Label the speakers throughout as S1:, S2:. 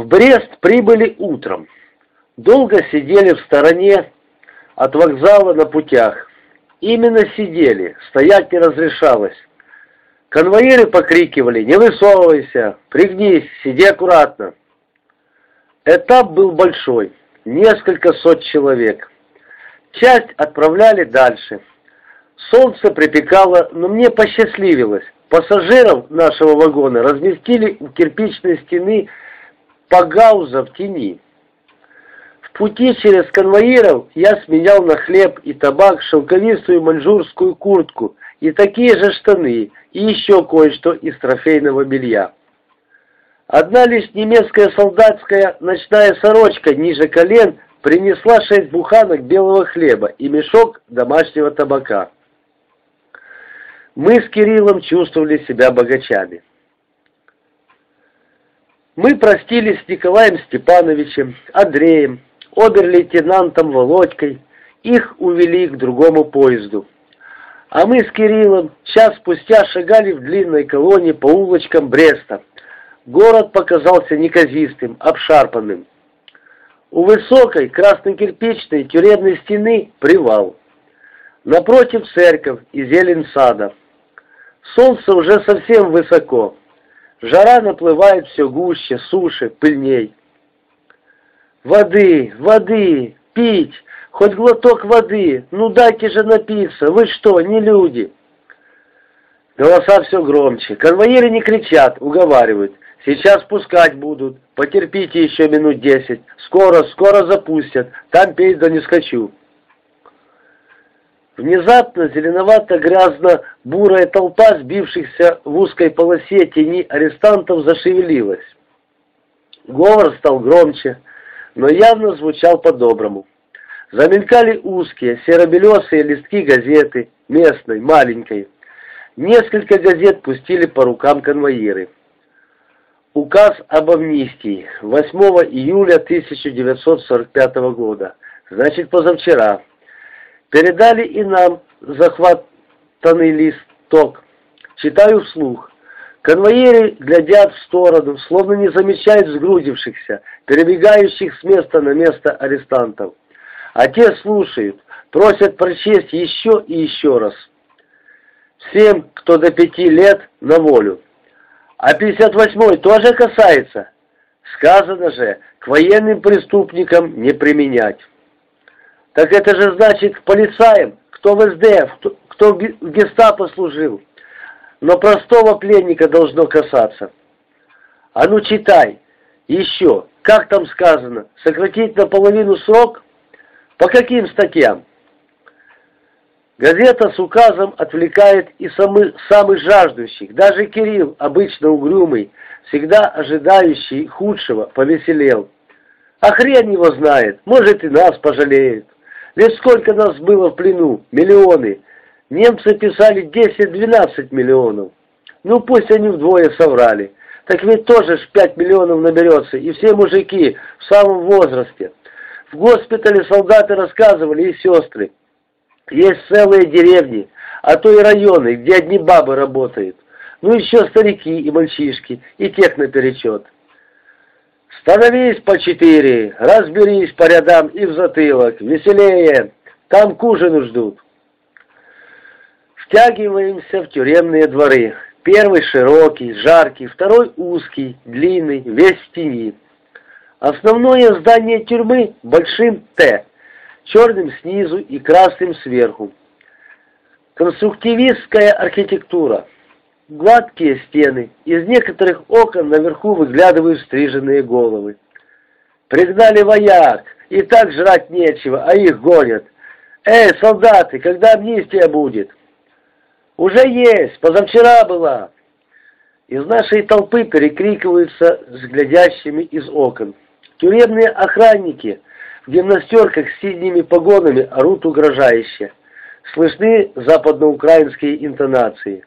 S1: В Брест прибыли утром. Долго сидели в стороне от вокзала на путях. Именно сидели, стоять не разрешалось. Конвоиры покрикивали «Не высовывайся! Пригнись! Сиди аккуратно!» Этап был большой, несколько сот человек. Часть отправляли дальше. Солнце припекало, но мне посчастливилось. Пассажиров нашего вагона разместили у кирпичной стены Пагауза в тени. В пути через конвоиров я сменял на хлеб и табак шелковистую маньчжурскую куртку и такие же штаны, и еще кое-что из трофейного белья. Одна лишь немецкая солдатская ночная сорочка ниже колен принесла шесть буханок белого хлеба и мешок домашнего табака. Мы с Кириллом чувствовали себя богачами. Мы простились с Николаем Степановичем, Андреем, обер-лейтенантом Володькой. Их увели к другому поезду. А мы с Кириллом час спустя шагали в длинной колонне по улочкам Бреста. Город показался неказистым, обшарпанным. У высокой красно-кирпичной тюремной стены привал. Напротив церковь и зелень сада. Солнце уже совсем высоко. Жара наплывает все гуще, суше, пыльней. Воды, воды, пить, хоть глоток воды, ну дайте же напиться, вы что, не люди? Голоса все громче, конвоиры не кричат, уговаривают. Сейчас пускать будут, потерпите еще минут десять, скоро, скоро запустят, там петь да не скачу. Внезапно зеленовато-грязно-бурая толпа сбившихся в узкой полосе тени арестантов зашевелилась. Говор стал громче, но явно звучал по-доброму. Замелькали узкие, серо-белесые листки газеты, местной, маленькой. Несколько газет пустили по рукам конвоиры. Указ об амнистии 8 июля 1945 года, значит позавчера. Передали и нам захватанный листок. Читаю вслух. Конвоиры глядят в сторону, словно не замечают сгрудившихся, перебегающих с места на место арестантов. А те слушают, просят прочесть еще и еще раз. Всем, кто до пяти лет, на волю. А 58-й тоже касается. Сказано же, к военным преступникам не применять. Так это же значит полицаям, кто в СДФ, кто, кто в гестапо служил. Но простого пленника должно касаться. А ну читай. Еще. Как там сказано? Сократить наполовину срок? По каким статьям? Газета с указом отвлекает и самых, самых жаждущих. Даже Кирилл, обычно угрюмый, всегда ожидающий худшего, повеселел. А хрен его знает, может и нас пожалеет. Ведь сколько нас было в плену? Миллионы. Немцы писали 10-12 миллионов. Ну пусть они вдвое соврали. Так ведь тоже ж 5 миллионов наберется, и все мужики в самом возрасте. В госпитале солдаты рассказывали и сестры. Есть целые деревни, а то и районы, где одни бабы работают. Ну еще старики и мальчишки, и тех наперечет. Становись по четыре, разберись по рядам и в затылок, веселее, там к ужину ждут. Втягиваемся в тюремные дворы. Первый широкий, жаркий, второй узкий, длинный, весь в тени. Основное здание тюрьмы большим «Т», черным снизу и красным сверху. Конструктивистская архитектура. Гладкие стены, из некоторых окон наверху выглядывают стриженные головы. Пригнали вояк, и так жрать нечего, а их гонят. Эй, солдаты, когда амнистия будет? Уже есть, позавчера была. Из нашей толпы перекрикиваются с глядящими из окон. Тюремные охранники в гимнастерках с синими погонами орут угрожающе. Слышны западноукраинские интонации.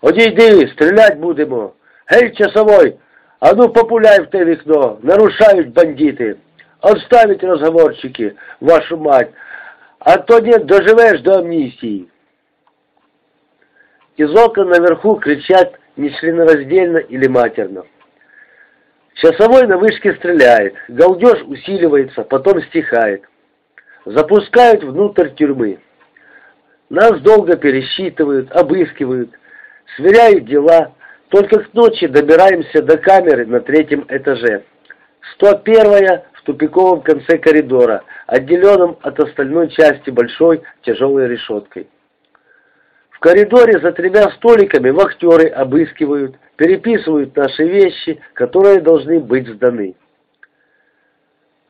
S1: Одійди, стрілять будемо. Гей, часовой, а ну популяй в те вікно, нарушають бандити. Отставить разговорчики, вашу мать, а то не доживешь до амнистии. Из окон наверху кричат нечленораздельно или матерно. Часовой на вышке стреляет, галдеж усиливается, потом стихает. Запускают внутрь тюрьмы. Нас долго пересчитывают, обыскивают, сверяют дела. Только к ночи добираемся до камеры на третьем этаже. 101-я в тупиковом конце коридора, отделенном от остальной части большой тяжелой решеткой. В коридоре за тремя столиками вахтеры обыскивают, переписывают наши вещи, которые должны быть сданы.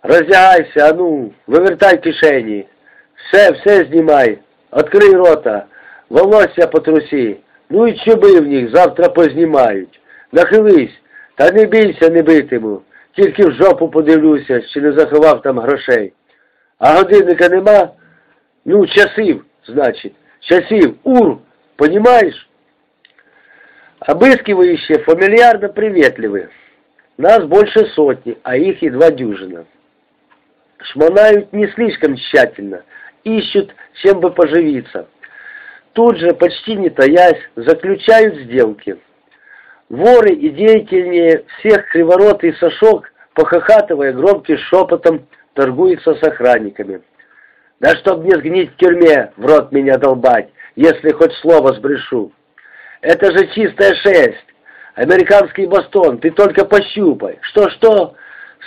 S1: Раздягайся, а ну, вывертай кишени. Все, все снимай. Открий рота. Волосся потруси. Ну і чуби в них завтра познімають. Нахились, та не бійся, не битиму. Тільки в жопу подивлюся, чи не заховав там грошей. А годинника нема? Ну, часів, значить. Часів, ур, понімаєш? Обыскивающие фамильярно приветливы. Нас больше сотни, а их едва дюжина. Шмонают не слишком тщательно, ищут, чем бы поживиться. Тут же, почти не таясь, заключают сделки. Воры и деятельнее всех криворот и сошок, похохатывая громким шепотом, торгуются с охранниками. Да чтоб не сгнить в тюрьме, в рот меня долбать, если хоть слово сбрешу. Это же чистая шесть. Американский бастон, ты только пощупай. Что-что?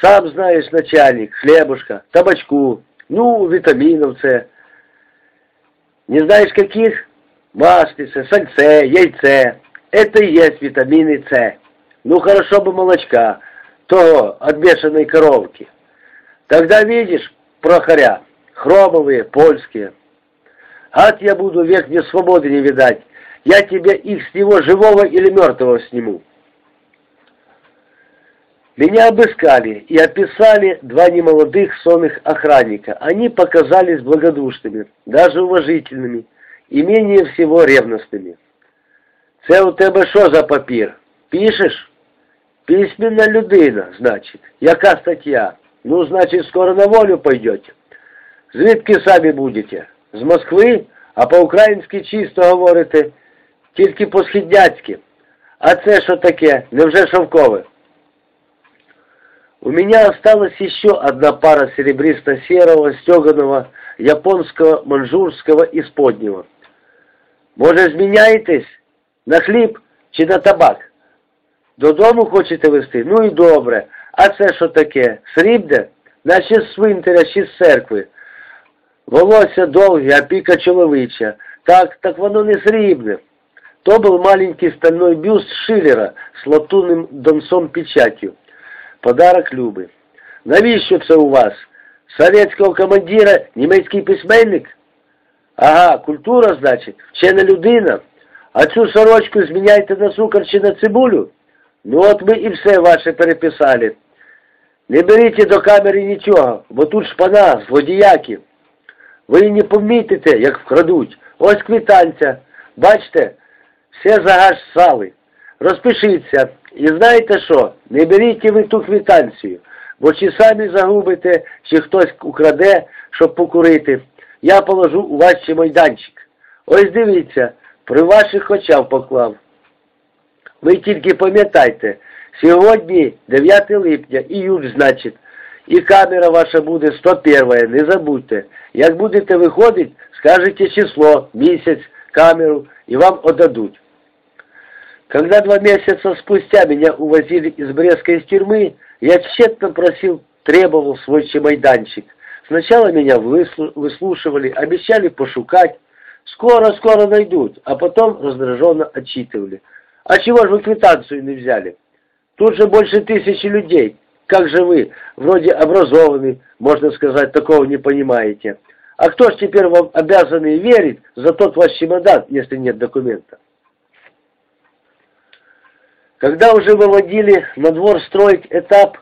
S1: Сам знаешь, начальник, хлебушка, табачку, ну, витаминов С. Не знаешь каких? Маслица, сальце, яйце. Это и есть витамины С. Ну, хорошо бы молочка, того от бешеной коровки. Тогда видишь, прохоря, хромовые, польские. Ад я буду век мне свободы не видать. Я тебе их с него живого или мертвого сниму. Меня обыскали и описали два немолодых сонных охранника. Они показались благодушными, даже уважительными, и менее всего ревностными. Це у тебе що за папір? Пишеш? Письменна людина, значить. Яка стаття? Ну, значить, скоро на волю пойдете. Звідки самі будете? З Москви? А по-українськи чисто говорите, тільки по-східняцьки. А це що таке? Невже шовкове? У меня осталась еще одна пара серебристо-серого, стеганого, японского, манжурского исподнего. Може, зміняєтесь? На хліб чи на табак? Додому хочете вести? Ну і добре. А це що таке? Срібне? Наче з свинтера чи з церкви. Волосся довге, а піка чоловіча. Так, так воно не срібне. То був маленький стальной бюст Шиллера з латунним донцом-печатью. Подарок Люби. Навіщо це у вас? Советського командира німецький письменник? Ага, культура, значить, вчена людина. А цю сорочку зміняйте на цукор чи на цибулю? Ну от ми і все ваше переписали. Не беріть до камери нічого, бо тут шпана, злодіяки. Ви не помітите, як вкрадуть. Ось квитанця. Бачите, все загашсали. Розпишіться. І знаєте що? Не беріть ви ту квитанцію, бо чи самі загубите, чи хтось украде, щоб покурити. Я положу у вас ще майданчик. Ось дивіться, при ваших очах поклав. Ви тільки пам'ятайте, сьогодні 9 липня, іюль, значить, і камера ваша буде 101, не забудьте. Як будете виходити, скажете число, місяць, камеру, і вам отдадуть. Когда два месяца спустя меня увозили из Брестской тюрьмы, я тщетно просил, требовал свой чемайданчик. Сначала меня выслушивали, обещали пошукать. Скоро-скоро найдут, а потом раздраженно отчитывали. А чего же вы квитанцию не взяли? Тут же больше тысячи людей. Как же вы, вроде образованный, можно сказать, такого не понимаете. А кто ж теперь вам обязанный верить за тот ваш чемодан, если нет документа? Когда уже выводили на двор строить этап,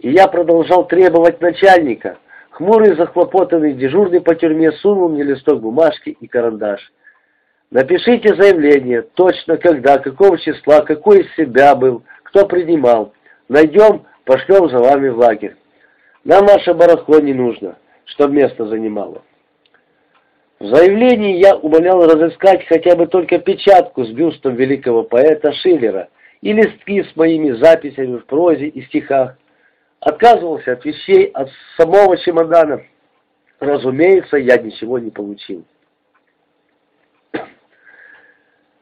S1: и я продолжал требовать начальника, хмурый, захлопотанный, дежурный по тюрьме сунул мне листок бумажки и карандаш. Напишите заявление, точно когда, какого числа, какой из себя был, кто принимал. Найдем, пошлем за вами в лагерь. Нам ваше барахло не нужно, чтобы место занимало. В заявлении я умолял разыскать хотя бы только печатку с бюстом великого поэта Шиллера – и листки с моими записями в прозе и стихах. Отказывался от вещей, от самого чемодана. Разумеется, я ничего не получил.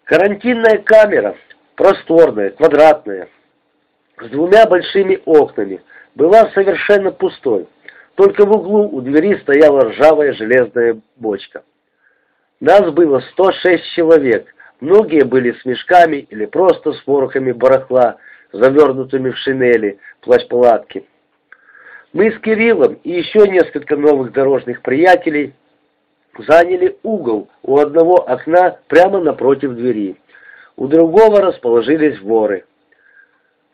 S1: Карантинная камера, просторная, квадратная, с двумя большими окнами, была совершенно пустой. Только в углу у двери стояла ржавая железная бочка. Нас было 106 человек. Многие были с мешками или просто с ворохами барахла, завернутыми в шинели, плащ-палатки. Мы с Кириллом и еще несколько новых дорожных приятелей заняли угол у одного окна прямо напротив двери. У другого расположились воры.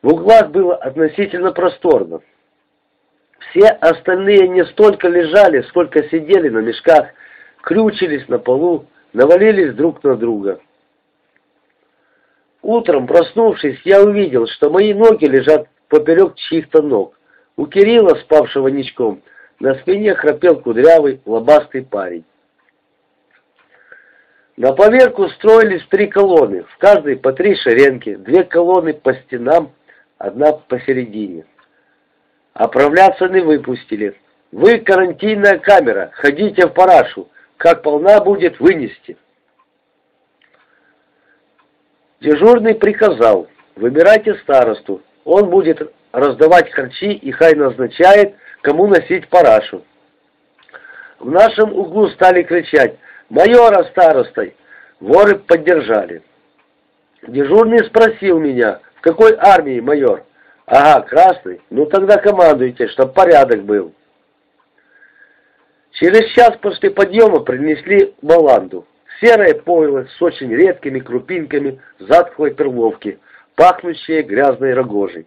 S1: В углах было относительно просторно. Все остальные не столько лежали, сколько сидели на мешках, крючились на полу, навалились друг на друга. Утром, проснувшись, я увидел, что мои ноги лежат поперек чьих-то ног. У Кирилла, спавшего ничком, на спине храпел кудрявый, лобастый парень. На поверку строились три колонны, в каждой по три шеренги, две колонны по стенам, одна посередине. Оправляться не выпустили. Вы карантинная камера, ходите в парашу, как полна будет вынести. Дежурный приказал, выбирайте старосту, он будет раздавать харчи и хай назначает, кому носить парашу. В нашем углу стали кричать «Майора старостой!» Воры поддержали. Дежурный спросил меня, в какой армии майор? Ага, красный. Ну тогда командуйте, чтоб порядок был. Через час после подъема принесли баланду. Серое пойло с очень редкими крупинками затхлой перловки, пахнущее грязной рогожей.